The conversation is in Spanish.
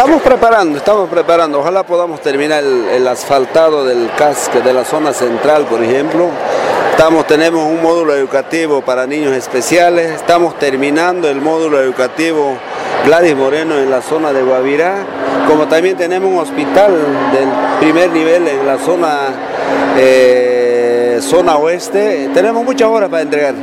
Estamos preparando, estamos preparando. Ojalá podamos terminar el, asfaltado del casque de la zona central, por ejemplo. Estamos, tenemos un módulo educativo para niños especiales. Estamos terminando el módulo educativo Gladys Moreno en la zona de Guavirá. Como también tenemos un hospital del primer nivel en la zona, eh, zona oeste. Tenemos muchas horas para entregar.